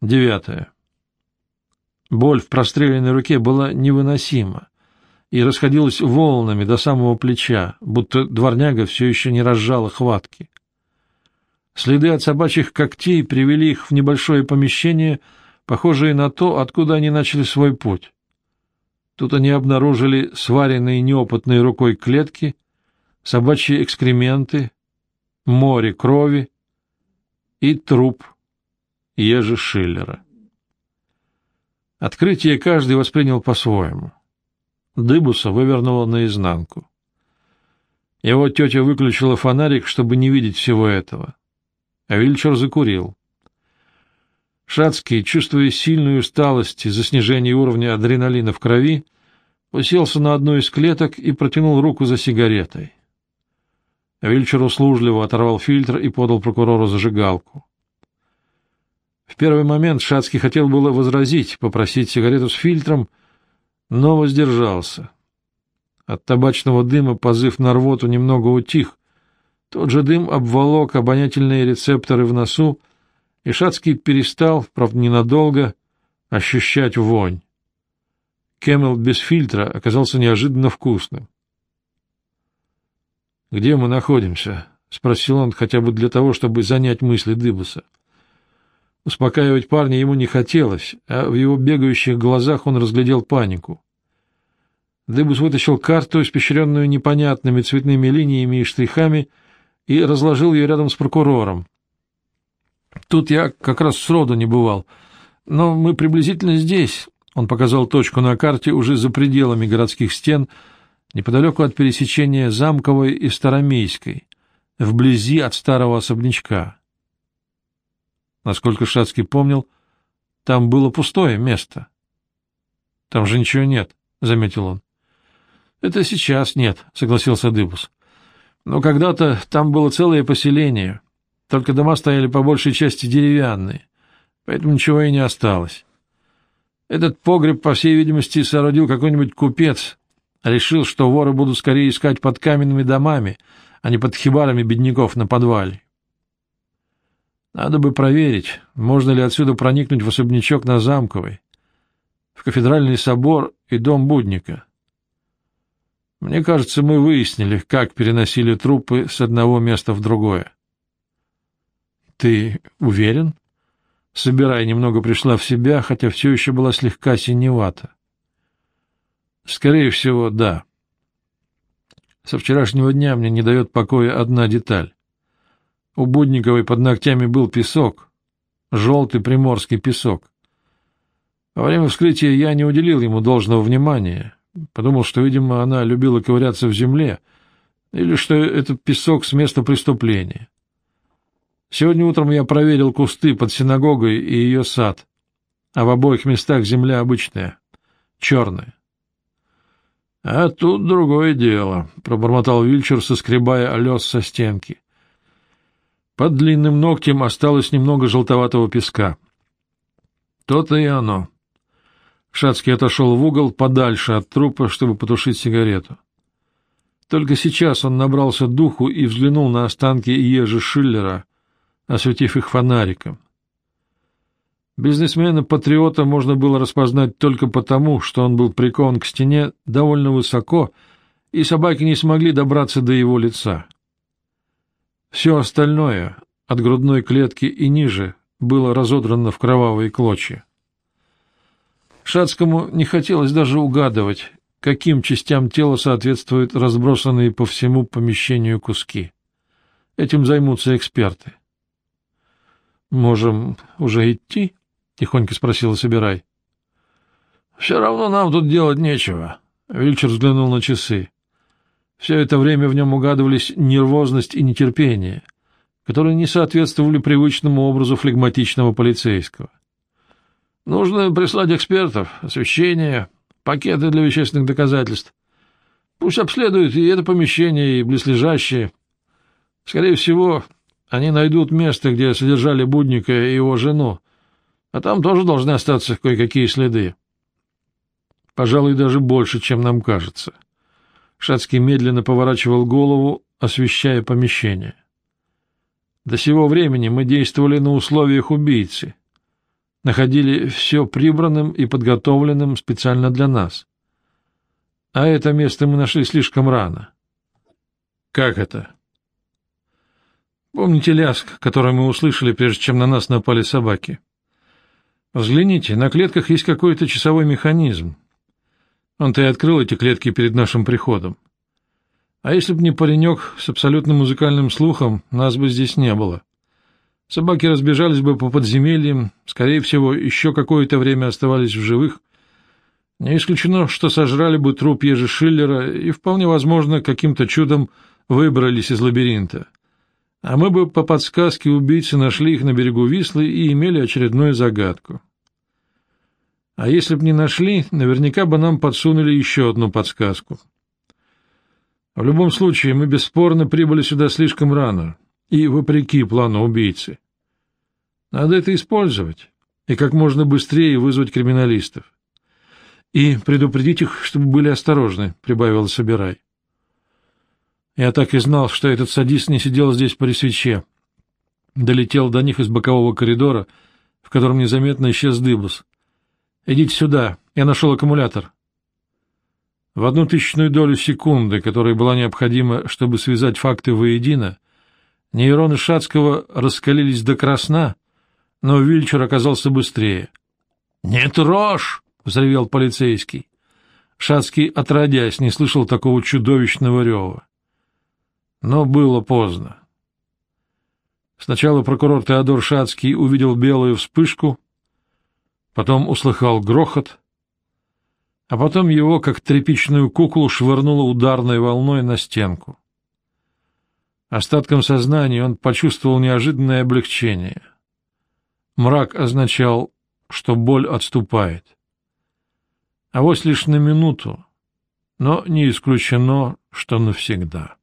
Девятое. Боль в простреленной руке была невыносима и расходилась волнами до самого плеча, будто дворняга все еще не разжала хватки. Следы от собачьих когтей привели их в небольшое помещение, похожее на то, откуда они начали свой путь. Тут они обнаружили сваренные неопытной рукой клетки, собачьи экскременты, море крови и труп Ежи Шиллера. Открытие каждый воспринял по-своему. Дыбуса вывернула наизнанку. Его тетя выключила фонарик, чтобы не видеть всего этого. А Вильчер закурил. Шацкий, чувствуя сильную усталость из-за снижения уровня адреналина в крови, уселся на одну из клеток и протянул руку за сигаретой. Вильчер услужливо оторвал фильтр и подал прокурору зажигалку. В первый момент Шацкий хотел было возразить, попросить сигарету с фильтром, но воздержался. От табачного дыма позыв на рвоту немного утих. Тот же дым обволок обонятельные рецепторы в носу, и Шацкий перестал, правда ненадолго, ощущать вонь. Camel без фильтра оказался неожиданно вкусным. «Где мы находимся?» — спросил он хотя бы для того, чтобы занять мысли Дыбуса. — Успокаивать парня ему не хотелось, а в его бегающих глазах он разглядел панику. Дыбус вытащил карту, испещренную непонятными цветными линиями и штрихами, и разложил ее рядом с прокурором. «Тут я как раз сроду не бывал, но мы приблизительно здесь», — он показал точку на карте уже за пределами городских стен, неподалеку от пересечения Замковой и Старомейской, вблизи от старого особнячка. Насколько Шацкий помнил, там было пустое место. — Там же ничего нет, — заметил он. — Это сейчас нет, — согласился Дыбус. — Но когда-то там было целое поселение, только дома стояли по большей части деревянные, поэтому ничего и не осталось. Этот погреб, по всей видимости, соорудил какой-нибудь купец, решил, что воры будут скорее искать под каменными домами, а не под хибарами бедняков на подвале. Надо бы проверить, можно ли отсюда проникнуть в особнячок на Замковой, в кафедральный собор и дом Будника. Мне кажется, мы выяснили, как переносили трупы с одного места в другое. — Ты уверен? Собирая немного пришла в себя, хотя все еще была слегка синевата. — Скорее всего, да. Со вчерашнего дня мне не дает покоя одна деталь. У Будниковой под ногтями был песок, желтый приморский песок. Во время вскрытия я не уделил ему должного внимания, подумал, что, видимо, она любила ковыряться в земле, или что этот песок с места преступления. Сегодня утром я проверил кусты под синагогой и ее сад, а в обоих местах земля обычная, черная. — А тут другое дело, — пробормотал Вильчер, соскребая олес со стенки. Под длинным ногтем осталось немного желтоватого песка. То-то и оно. Шацкий отошел в угол подальше от трупа, чтобы потушить сигарету. Только сейчас он набрался духу и взглянул на останки Ежи Шиллера, осветив их фонариком. Бизнесмена-патриота можно было распознать только потому, что он был прикован к стене довольно высоко, и собаки не смогли добраться до его лица. Все остальное, от грудной клетки и ниже, было разодрано в кровавые клочья. Шацкому не хотелось даже угадывать, каким частям тела соответствуют разбросанные по всему помещению куски. Этим займутся эксперты. «Можем уже идти?» — тихонько спросила Собирай. «Все равно нам тут делать нечего», — Вильчер взглянул на часы. Все это время в нем угадывались нервозность и нетерпение, которые не соответствовали привычному образу флегматичного полицейского. Нужно прислать экспертов, освещение, пакеты для вещественных доказательств. Пусть обследуют и это помещение, и близлежащее. Скорее всего, они найдут место, где содержали Будника и его жену, а там тоже должны остаться кое-какие следы. Пожалуй, даже больше, чем нам кажется. — Шацкий медленно поворачивал голову, освещая помещение. До сего времени мы действовали на условиях убийцы. находили все прибранным и подготовленным специально для нас. А это место мы нашли слишком рано. Как это? Помните ляск, который мы услышали, прежде чем на нас напали собаки? Взгляните, на клетках есть какой-то часовой механизм. Он-то и открыл эти клетки перед нашим приходом. А если бы не паренек с абсолютно музыкальным слухом, нас бы здесь не было. Собаки разбежались бы по подземельям, скорее всего, еще какое-то время оставались в живых. Не исключено, что сожрали бы труп Ежи Шиллера и, вполне возможно, каким-то чудом выбрались из лабиринта. А мы бы по подсказке убийцы нашли их на берегу Вислы и имели очередную загадку. А если б не нашли, наверняка бы нам подсунули еще одну подсказку. В любом случае, мы бесспорно прибыли сюда слишком рано — и вопреки плану убийцы. Надо это использовать и как можно быстрее вызвать криминалистов. И предупредить их, чтобы были осторожны, — прибавил Собирай. Я так и знал, что этот садист не сидел здесь при свече. Долетел до них из бокового коридора, в котором незаметно исчез Дыбус. «Идите сюда, я нашел аккумулятор». В одну тысячную долю секунды, которая была необходима, чтобы связать факты воедино, — Нейроны Шацкого раскалились до красна, но Вильчер оказался быстрее. — Не трожь! — взревел полицейский. Шацкий, отродясь, не слышал такого чудовищного рева. Но было поздно. Сначала прокурор Теодор Шацкий увидел белую вспышку, потом услыхал грохот, а потом его, как тряпичную куклу, швырнуло ударной волной на стенку. Остатком сознания он почувствовал неожиданное облегчение. Мрак означал, что боль отступает. А вот лишь на минуту, но не исключено, что навсегда.